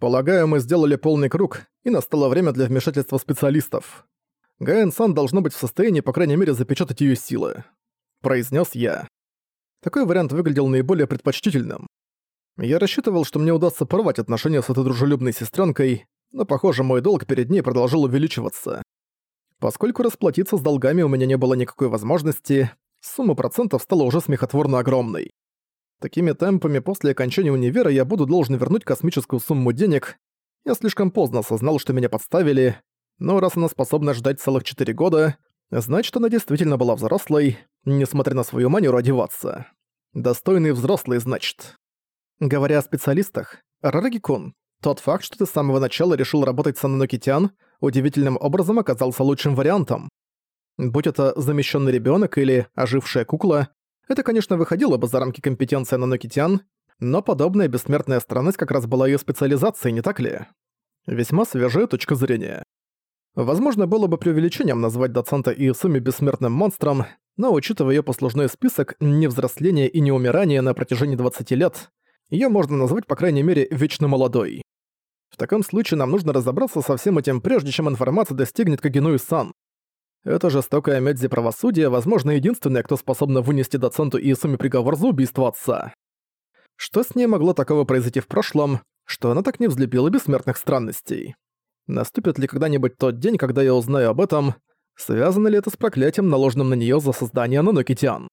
Полагаю, мы сделали полный круг, и настало время для вмешательства специалистов. Гаэн-сан должно быть в состоянии, по крайней мере, запечатать ее силы. Произнес я. Такой вариант выглядел наиболее предпочтительным. Я рассчитывал, что мне удастся порвать отношения с этой дружелюбной сестренкой, но, похоже, мой долг перед ней продолжил увеличиваться. Поскольку расплатиться с долгами у меня не было никакой возможности, сумма процентов стала уже смехотворно огромной. Такими темпами после окончания универа я буду должен вернуть космическую сумму денег. Я слишком поздно осознал, что меня подставили, но раз она способна ждать целых 4 года, значит, она действительно была взрослой, несмотря на свою манеру одеваться. Достойный взрослый, значит. Говоря о специалистах, Рараги-кун, тот факт, что ты с самого начала решил работать с Ананокитян, удивительным образом оказался лучшим вариантом. Будь это замещенный ребенок или ожившая кукла, это, конечно, выходило бы за рамки компетенции Ананокитян, но подобная бессмертная странность как раз была ее специализацией, не так ли? Весьма свежая точка зрения. Возможно, было бы преувеличением назвать доцента Иесуми бессмертным монстром, но учитывая ее послужной список невзросления и неумирания на протяжении 20 лет, ее можно назвать, по крайней мере, вечно молодой. В таком случае нам нужно разобраться со всем этим, прежде чем информация достигнет Кагенуи-сан. Это жестокая Медзи правосудие, возможно, единственная, кто способна вынести доценту Иесуми приговор за убийство отца. Что с ней могло такого произойти в прошлом, что она так не взлюбила бессмертных странностей? Наступит ли когда-нибудь тот день, когда я узнаю об этом? Связано ли это с проклятием, наложенным на нее за создание Нанокитян?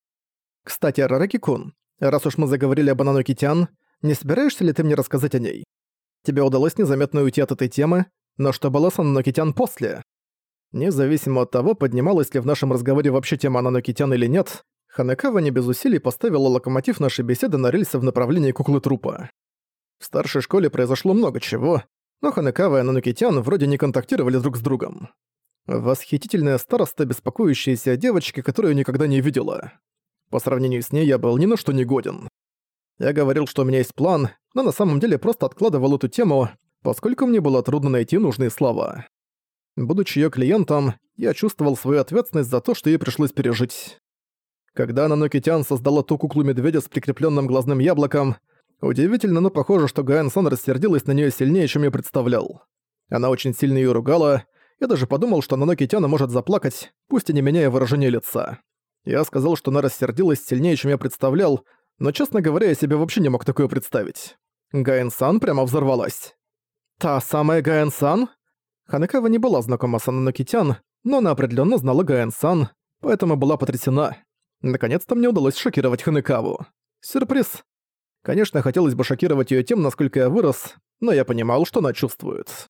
Кстати, Рараки-кун, раз уж мы заговорили об Нанокитян, не собираешься ли ты мне рассказать о ней? Тебе удалось незаметно уйти от этой темы, но что было с Ананокитян после? Независимо от того, поднималась ли в нашем разговоре вообще тема Ананокитян или нет, Ханекава не без усилий поставила локомотив нашей беседы на рельсы в направлении куклы трупа. В старшей школе произошло много чего, но Ханекава и Ананокитян вроде не контактировали друг с другом. Восхитительная староста, беспокоящаяся о девочке, которую никогда не видела. По сравнению с ней я был ни на что не годен. Я говорил, что у меня есть план, но на самом деле просто откладывал эту тему, поскольку мне было трудно найти нужные слова. Будучи её клиентом, я чувствовал свою ответственность за то, что ей пришлось пережить. Когда Нанокитян создала ту куклу-медведя с прикреплённым глазным яблоком, удивительно, но похоже, что Гаэн Сан рассердилась на неё сильнее, чем я представлял. Она очень сильно её ругала, я даже подумал, что Нанокитяна может заплакать, пусть и не меняя выражение лица. Я сказал, что она рассердилась сильнее, чем я представлял, но, честно говоря, я себе вообще не мог такое представить. Гаэн-сан прямо взорвалась. «Та самая Гаэн-сан?» Ханекава не была знакома с Ананокитян, но она определенно знала Гаэн-сан, поэтому была потрясена. Наконец-то мне удалось шокировать Ханекаву. Сюрприз. Конечно, хотелось бы шокировать ее тем, насколько я вырос, но я понимал, что она чувствует.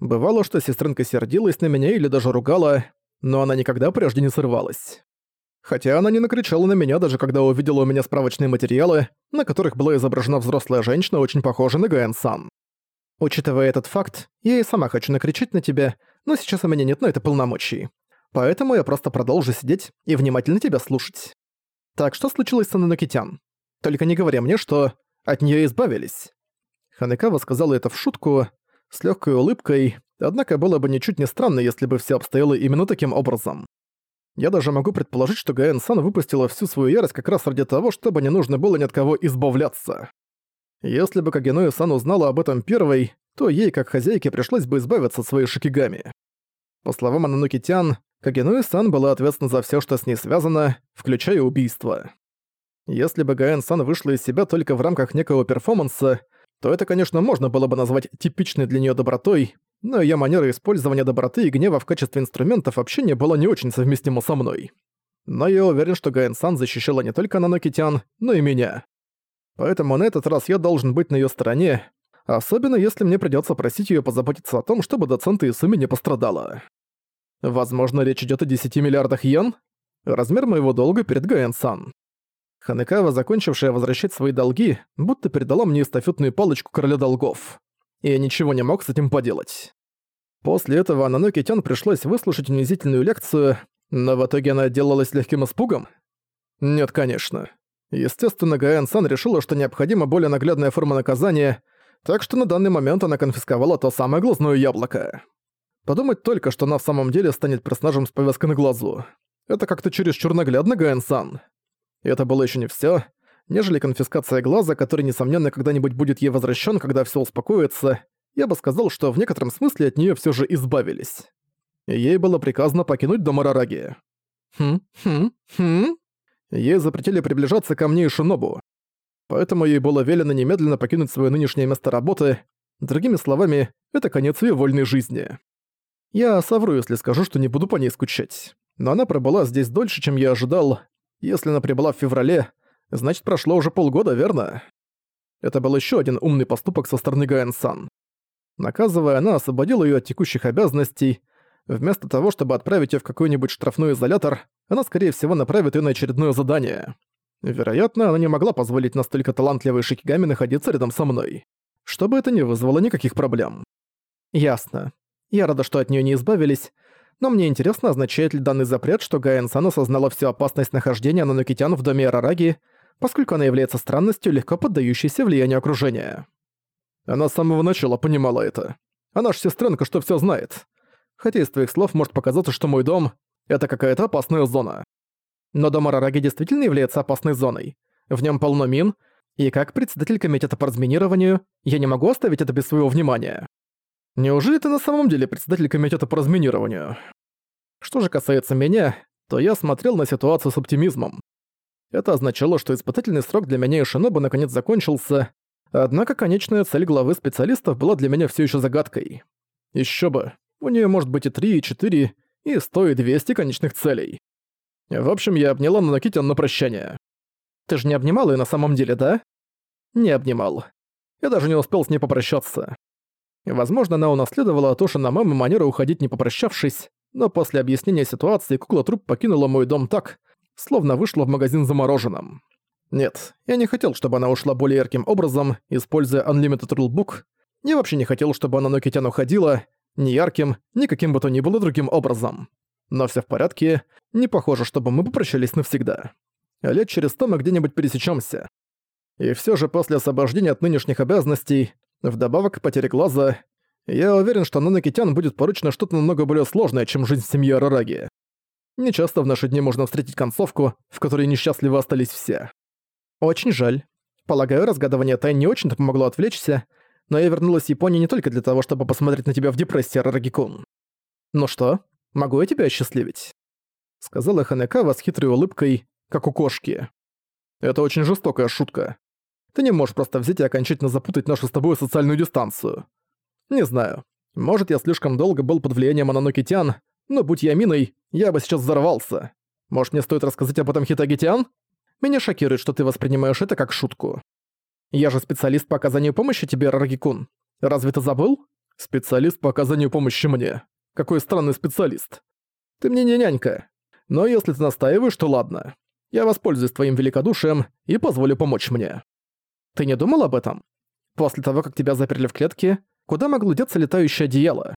Бывало, что сестренка сердилась на меня или даже ругала, но она никогда прежде не срывалась. Хотя она не накричала на меня, даже когда увидела у меня справочные материалы, на которых была изображена взрослая женщина, очень похожая на Гаэн-сан. Учитывая этот факт, я и сама хочу накричать на тебя, но сейчас у меня нет на это полномочий. Поэтому я просто продолжу сидеть и внимательно тебя слушать. Так что случилось с Ананокитян? Только не говори мне, что от нее избавились. Ханекава сказала это в шутку, с легкой улыбкой, однако было бы ничуть не странно, если бы все обстояло именно таким образом. Я даже могу предположить, что Гаэн-сан выпустила всю свою ярость как раз ради того, чтобы не нужно было ни от кого избавляться. Если бы Кагенуэ-сан узнала об этом первой, то ей, как хозяйке, пришлось бы избавиться от своей шикигами. По словам Анануки-тян, Кагенуэ-сан была ответственна за все, что с ней связано, включая убийство. Если бы Гаэн-сан вышла из себя только в рамках некого перформанса, то это, конечно, можно было бы назвать типичной для нее добротой, но её манера использования доброты и гнева в качестве инструментов общения была не очень совместима со мной. Но я уверен, что Гаэн-сан защищала не только Нанокитян, но и меня. Поэтому на этот раз я должен быть на её стороне, особенно если мне придётся просить её позаботиться о том, чтобы доцент Исуми не пострадала. Возможно, речь идёт о 10 миллиардах йен? Размер моего долга перед Гаэн-сан. Ханекава, закончившая возвращать свои долги, будто передала мне эстафетную палочку короля долгов. И я ничего не мог с этим поделать. После этого Ананоки Тян пришлось выслушать унизительную лекцию, но в итоге она отделалась легким испугом? Нет, конечно. Естественно, Гаэн-сан решила, что необходима более наглядная форма наказания, так что на данный момент она конфисковала то самое глазное яблоко. Подумать только, что она в самом деле станет персонажем с повязкой на глазу. Это как-то чересчур наглядно, Гаэн-сан. И это было еще не все. Нежели конфискация глаза, который, несомненно, когда-нибудь будет ей возвращен, когда все успокоится, я бы сказал, что в некотором смысле от нее все же избавились. Ей было приказано покинуть дом Арараги. Хм, хм, хм. Ей запретили приближаться ко мне и Шинобу. Поэтому ей было велено немедленно покинуть свое нынешнее место работы. Другими словами, это конец ее вольной жизни. Я совру, если скажу, что не буду по ней скучать. Но она пробыла здесь дольше, чем я ожидал. Если она прибыла в феврале, значит прошло уже полгода, верно? Это был еще один умный поступок со стороны Гаэн-сан. Наказывая, она освободила ее от текущих обязанностей. Вместо того, чтобы отправить ее в какой-нибудь штрафной изолятор, она, скорее всего, направит ее на очередное задание. Вероятно, она не могла позволить настолько талантливой Шикигами находиться рядом со мной. Чтобы это не вызвало никаких проблем. Ясно. Я рада, что от нее не избавились, но мне интересно, означает ли данный запрет, что Гаэн-сан осознала всю опасность нахождения Нанокитян в доме Арараги, поскольку она является странностью, легко поддающейся влиянию окружения. Она с самого начала понимала это. Она ж сестренка, что все знает. Хотя из твоих слов может показаться, что мой дом — это какая-то опасная зона. Но дом Арараги действительно является опасной зоной. В нем полно мин, и как председатель комитета по разминированию я не могу оставить это без своего внимания. Неужели ты на самом деле председатель комитета по разминированию? Что же касается меня, то я смотрел на ситуацию с оптимизмом. Это означало, что испытательный срок для меня и Шиноба наконец закончился, однако конечная цель главы специалистов была для меня все еще загадкой. Еще бы, у нее может быть и 3, и 4, и 100, и 200 конечных целей. В общем, я обняла Нанокитян на прощание. Ты же не обнимал ее на самом деле, да? Не обнимал. Я даже не успел с ней попрощаться. Возможно, она унаследовала от Оши на мамы манеру уходить не попрощавшись, но после объяснения ситуации кукла-труп покинула мой дом так, словно вышла в магазин за мороженым. Нет, я не хотел, чтобы она ушла более ярким образом, используя Unlimited Rulebook. Я вообще не хотел, чтобы она Нокитян уходила, ни ярким, ни каким бы то ни было другим образом. Но все в порядке, не похоже, чтобы мы попрощались навсегда. Лет через сто мы где-нибудь пересечемся. И все же после освобождения от нынешних обязанностей, вдобавок к потере глаза, я уверен, что Нанокитян будет поручено что-то намного более сложное, чем жизнь семьи Арараги. Нечасто в наши дни можно встретить концовку, в которой несчастливы остались все. Очень жаль. Полагаю, разгадывание тайн не очень-то помогло отвлечься, но я вернулась в Японию не только для того, чтобы посмотреть на тебя в депрессии, Арарагикун. Ну что, могу я тебя осчастливить?» Сказала Ханекава с хитрой улыбкой, как у кошки. «Это очень жестокая шутка. Ты не можешь просто взять и окончательно запутать нашу с тобой социальную дистанцию. Не знаю. Может, я слишком долго был под влиянием Ананокитян, но будь я Миной, я бы сейчас взорвался. Может, мне стоит рассказать об этом Хитагитян? Меня шокирует, что ты воспринимаешь это как шутку. Я же специалист по оказанию помощи тебе, Раргикун. Разве ты забыл? Специалист по оказанию помощи мне. Какой странный специалист. Ты мне не нянька. Но если ты настаиваешь, то ладно. Я воспользуюсь твоим великодушием и позволю помочь мне. Ты не думал об этом? После того, как тебя заперли в клетке, куда могло деться летающее одеяло?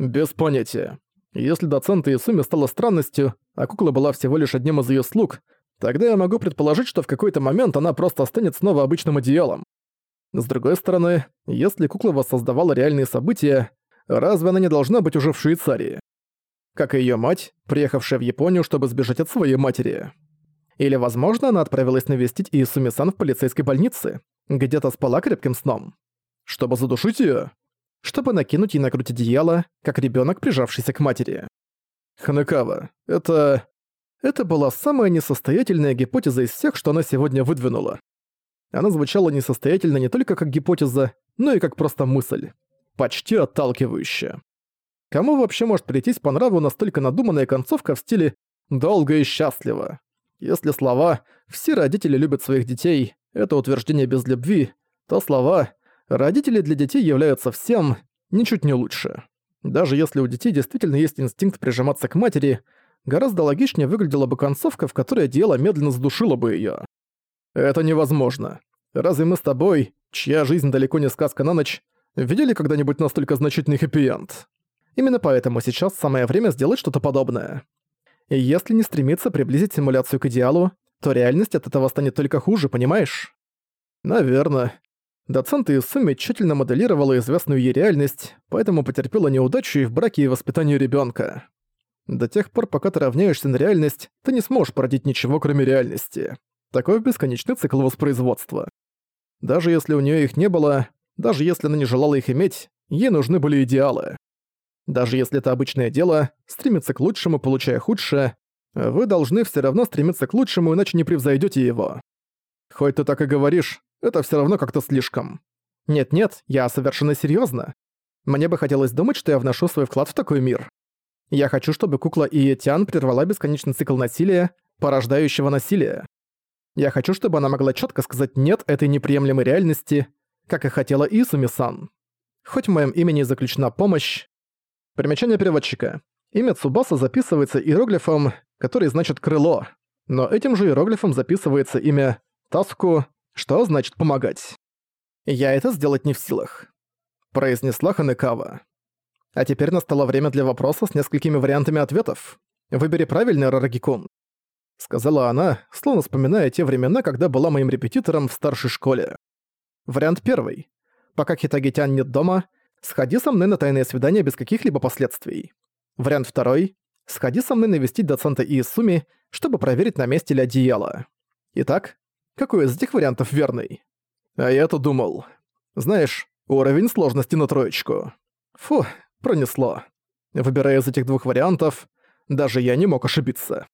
Без понятия. Если доцент Исуми стала странностью, а кукла была всего лишь одним из ее слуг, тогда я могу предположить, что в какой-то момент она просто станет снова обычным одеялом. С другой стороны, если кукла воссоздавала реальные события, разве она не должна быть уже в Швейцарии? Как и её мать, приехавшая в Японию, чтобы сбежать от своей матери. Или, возможно, она отправилась навестить Иисуми-сан в полицейской больнице, где-то спала крепким сном. Чтобы задушить её? Чтобы накинуть ей на грудь одеяло, как ребёнок, прижавшийся к матери. Ханекава, это... Это была самая несостоятельная гипотеза из всех, что она сегодня выдвинула. Она звучала несостоятельно не только как гипотеза, но и как просто мысль. Почти отталкивающая. Кому вообще может прийтись по нраву настолько надуманная концовка в стиле «долго и счастливо»? Если слова «все родители любят своих детей» — это утверждение без любви, то слова «родители для детей являются всем» ничуть не лучше. Даже если у детей действительно есть инстинкт прижиматься к матери, гораздо логичнее выглядела бы концовка, в которой дело медленно задушило бы её. Это невозможно. Разве мы с тобой, чья жизнь далеко не сказка на ночь, видели когда-нибудь настолько значительный хэппи-энд? Именно поэтому сейчас самое время сделать что-то подобное. И если не стремиться приблизить симуляцию к идеалу, то реальность от этого станет только хуже, понимаешь? Наверное. Доцент Исуми тщательно моделировала известную ей реальность, поэтому потерпела неудачу и в браке и воспитании ребенка. До тех пор, пока ты равняешься на реальность, ты не сможешь породить ничего, кроме реальности. Такой бесконечный цикл воспроизводства. Даже если у нее их не было, даже если она не желала их иметь, ей нужны были идеалы. Даже если это обычное дело, стремиться к лучшему, получая худшее, вы должны все равно стремиться к лучшему, иначе не превзойдете его. Хоть ты так и говоришь, это все равно как-то слишком. Нет-нет, я совершенно серьезно. Мне бы хотелось думать, что я вношу свой вклад в такой мир. Я хочу, чтобы кукла Иетян прервала бесконечный цикл насилия, порождающего насилие. Я хочу, чтобы она могла четко сказать «нет» этой неприемлемой реальности, как и хотела Исуми-сан. Хоть в моем имени заключена помощь. Примечание переводчика. Имя Цубаса записывается иероглифом, который значит «крыло», но этим же иероглифом записывается имя Таску, что значит «помогать». «Я это сделать не в силах», — произнесла Ханекава. А теперь настало время для вопроса с несколькими вариантами ответов. Выбери правильный, Рарагикун. Сказала она, словно вспоминая те времена, когда была моим репетитором в старшей школе. Вариант первый. Пока Хитагитян нет дома, сходи со мной на тайное свидание без каких-либо последствий. Вариант второй. Сходи со мной навестить доцента Иисуми, чтобы проверить, на месте ли одеяло. Итак, какой из этих вариантов верный? А я-то думал. Знаешь, уровень сложности на троечку. Фу, Пронесло. Выбирая из этих двух вариантов, даже я не мог ошибиться.